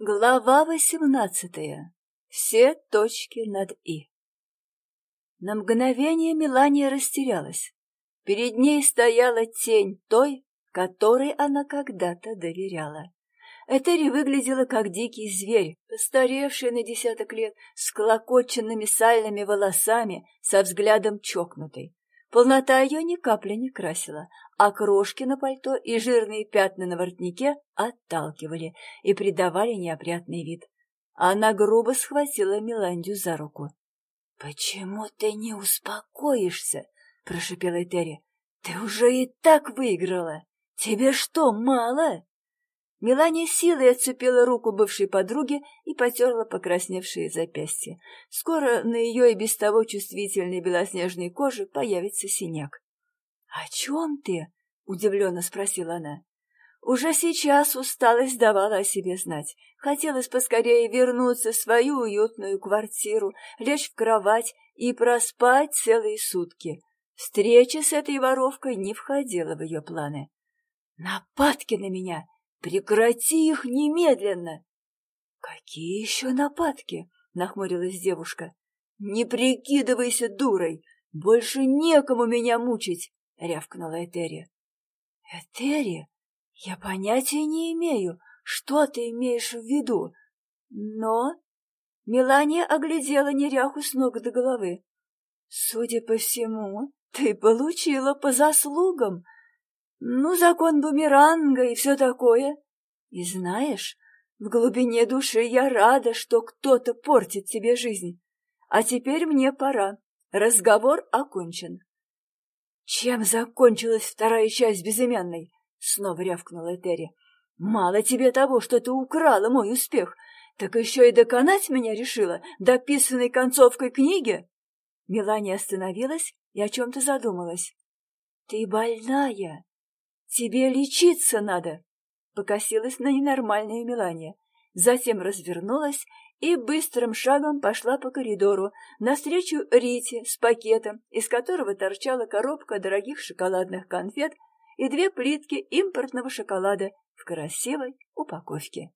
Глава восемнадцатая. Все точки над «и». На мгновение Мелания растерялась. Перед ней стояла тень той, которой она когда-то доверяла. Этери выглядела как дикий зверь, постаревший на десяток лет, с клокоченными сальными волосами, со взглядом чокнутой. Полнота ее ни капли не красила, а крошки на пальто и жирные пятна на воротнике отталкивали и придавали неопрятный вид. Она грубо схватила Меландию за руку. — Почему ты не успокоишься? — прошипела Этери. — Ты уже и так выиграла. Тебе что, мало? Мелания силой отцепила руку бывшей подруги и потерла покрасневшие запястья. Скоро на ее и без того чувствительной белоснежной коже появится синяк. — О чем ты? — удивленно спросила она. Уже сейчас усталость давала о себе знать. Хотелось поскорее вернуться в свою уютную квартиру, лечь в кровать и проспать целые сутки. Встреча с этой воровкой не входила в ее планы. «Нападки на меня! Прекрати их немедленно!» «Какие еще нападки?» — нахмурилась девушка. «Не прикидывайся дурой! Больше некому меня мучить!» — рявкнула Этери. «Этери, я понятия не имею, что ты имеешь в виду, но...» Мелания оглядела неряху с ног до головы. «Судя по всему, ты получила по заслугам. Ну, закон бумеранга и все такое. И знаешь, в глубине души я рада, что кто-то портит тебе жизнь. А теперь мне пора. Разговор окончен. Чем закончилась вторая часть безымянной? Снова рявкнула Этери. Мало тебе того, что ты украла мой успех, так еще и доконать меня решила дописанной концовкой книги. Мелания остановилась и о чем-то задумалась. Ты больная. Тебе лечиться надо. Покосилась на ненормальное Мелания. Затем развернулась и быстрым шагом пошла по коридору навстречу Рите с пакетом, из которого торчала коробка дорогих шоколадных конфет и две плитки импортного шоколада в красивой упаковке.